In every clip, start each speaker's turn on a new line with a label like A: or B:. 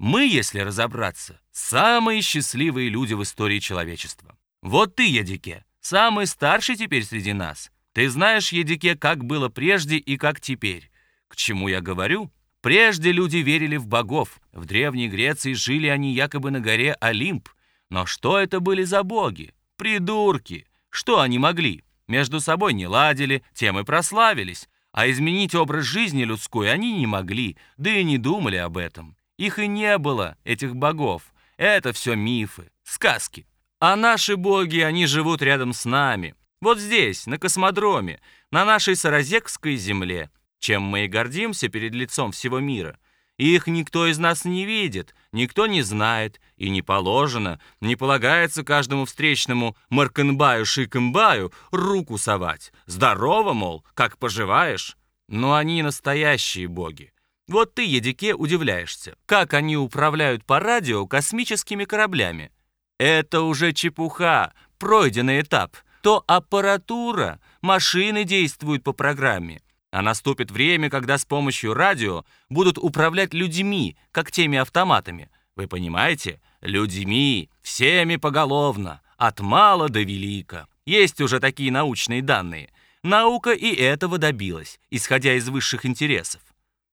A: Мы, если разобраться, самые счастливые люди в истории человечества. Вот ты, Едике, самый старший теперь среди нас. Ты знаешь, Едике, как было прежде и как теперь. К чему я говорю? Прежде люди верили в богов. В Древней Греции жили они якобы на горе Олимп. Но что это были за боги? Придурки! Что они могли? Между собой не ладили, тем и прославились. А изменить образ жизни людской они не могли, да и не думали об этом. Их и не было, этих богов. Это все мифы, сказки. А наши боги, они живут рядом с нами. Вот здесь, на космодроме, на нашей Саразекской земле. Чем мы и гордимся перед лицом всего мира. И их никто из нас не видит, никто не знает, и не положено, не полагается каждому встречному Маркенбаю-Шикенбаю руку совать. Здорово, мол, как поживаешь? Но они настоящие боги. Вот ты, Едике, удивляешься, как они управляют по радио космическими кораблями. Это уже чепуха, пройденный этап. То аппаратура, машины действуют по программе. А наступит время, когда с помощью радио будут управлять людьми, как теми автоматами. Вы понимаете? Людьми, всеми поголовно, от мала до велика. Есть уже такие научные данные. Наука и этого добилась, исходя из высших интересов.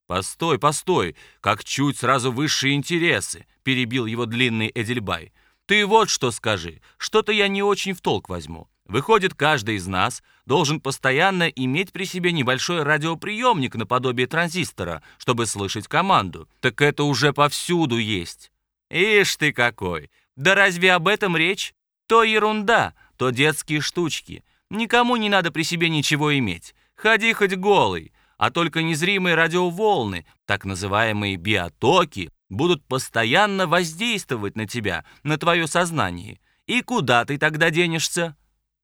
A: «Постой, постой, как чуть сразу высшие интересы», — перебил его длинный Эдельбай. «Ты вот что скажи, что-то я не очень в толк возьму. Выходит, каждый из нас должен постоянно иметь при себе небольшой радиоприемник наподобие транзистора, чтобы слышать команду. Так это уже повсюду есть. Ишь ты какой! Да разве об этом речь? То ерунда, то детские штучки. Никому не надо при себе ничего иметь. Ходи хоть голый, а только незримые радиоволны, так называемые биотоки, будут постоянно воздействовать на тебя, на твое сознание. И куда ты тогда денешься?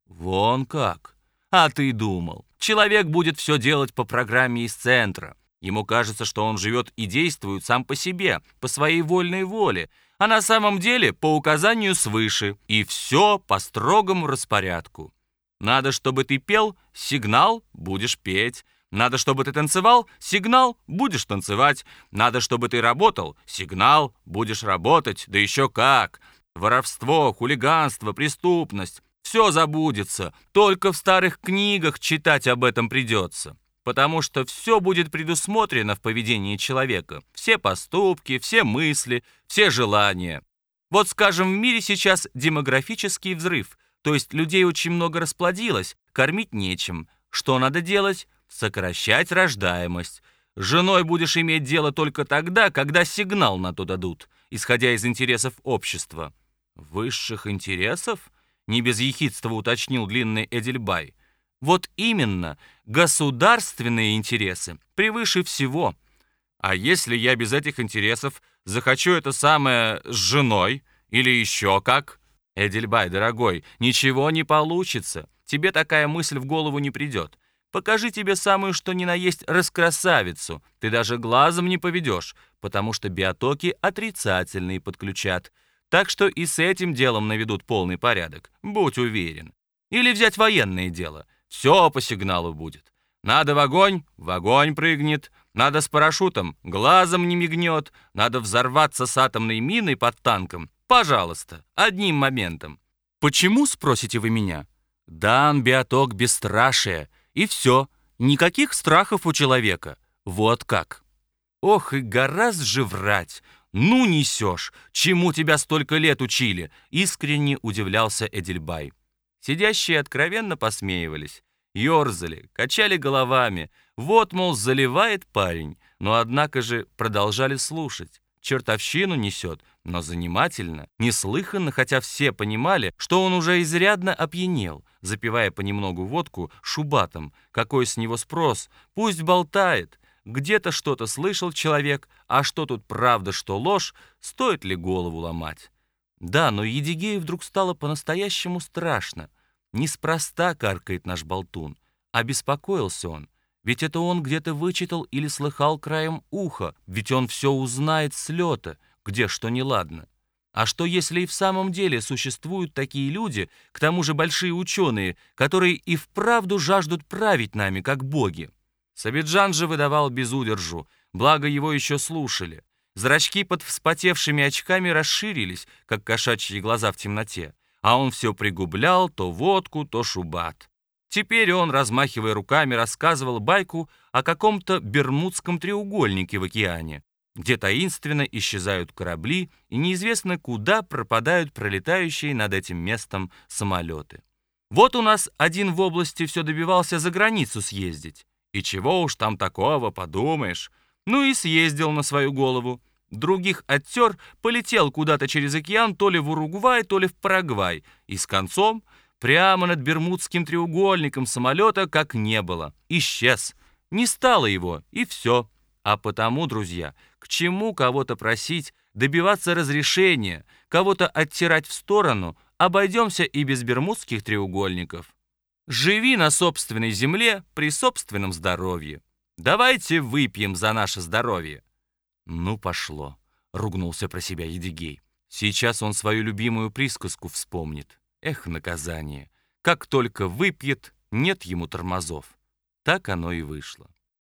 A: Вон как. А ты думал, человек будет все делать по программе из центра. Ему кажется, что он живет и действует сам по себе, по своей вольной воле, а на самом деле по указанию свыше, и все по строгому распорядку. Надо, чтобы ты пел, сигнал, будешь петь. Надо, чтобы ты танцевал, сигнал, будешь танцевать. Надо, чтобы ты работал, сигнал, будешь работать, да еще как. Воровство, хулиганство, преступность все забудется, только в старых книгах читать об этом придется. Потому что все будет предусмотрено в поведении человека. Все поступки, все мысли, все желания. Вот, скажем, в мире сейчас демографический взрыв, то есть людей очень много расплодилось, кормить нечем. Что надо делать? Сокращать рождаемость. Женой будешь иметь дело только тогда, когда сигнал на то дадут, исходя из интересов общества. Высших интересов? не без ехидства уточнил длинный Эдельбай. Вот именно, государственные интересы превыше всего. А если я без этих интересов захочу это самое с женой или еще как? Эдельбай, дорогой, ничего не получится. Тебе такая мысль в голову не придет. Покажи тебе самую что ни на есть раскрасавицу. Ты даже глазом не поведешь, потому что биотоки отрицательные подключат. Так что и с этим делом наведут полный порядок, будь уверен. Или взять военное дело. Все по сигналу будет. Надо в огонь, в огонь прыгнет. Надо с парашютом, глазом не мигнет. Надо взорваться с атомной миной под танком. Пожалуйста, одним моментом. Почему, спросите вы меня? Дан биоток бесстрашие. И все. Никаких страхов у человека. Вот как. Ох, и гораздо же врать. «Ну несешь! Чему тебя столько лет учили?» Искренне удивлялся Эдельбай. Сидящие откровенно посмеивались, ерзали, качали головами. Вот, мол, заливает парень, но однако же продолжали слушать. Чертовщину несет, но занимательно, неслыханно, хотя все понимали, что он уже изрядно опьянел, запивая понемногу водку шубатом. Какой с него спрос? Пусть болтает. Где-то что-то слышал человек, а что тут правда, что ложь, стоит ли голову ломать? Да, но Едигею вдруг стало по-настоящему страшно. Неспроста каркает наш болтун. Обеспокоился он. Ведь это он где-то вычитал или слыхал краем уха, ведь он все узнает с лета, где что неладно. А что если и в самом деле существуют такие люди, к тому же большие ученые, которые и вправду жаждут править нами, как боги? Сабиджан же выдавал без удержу, благо его еще слушали. Зрачки под вспотевшими очками расширились, как кошачьи глаза в темноте, а он все пригублял то водку, то шубат. Теперь он, размахивая руками, рассказывал байку о каком-то Бермудском треугольнике в океане, где таинственно исчезают корабли и неизвестно куда пропадают пролетающие над этим местом самолеты. Вот у нас один в области все добивался за границу съездить. И чего уж там такого, подумаешь. Ну и съездил на свою голову. Других оттер, полетел куда-то через океан, то ли в Уругвай, то ли в Парагвай. И с концом прямо над Бермудским треугольником самолета как не было. Исчез. Не стало его, и все. А потому, друзья, к чему кого-то просить, добиваться разрешения, кого-то оттирать в сторону, обойдемся и без бермудских треугольников. Живи на собственной земле при собственном здоровье. Давайте выпьем за наше здоровье. Ну, пошло, ругнулся про себя Едигей. Сейчас он свою любимую присказку вспомнит. Эх, наказание. Как только выпьет, нет ему тормозов. Так оно и вышло.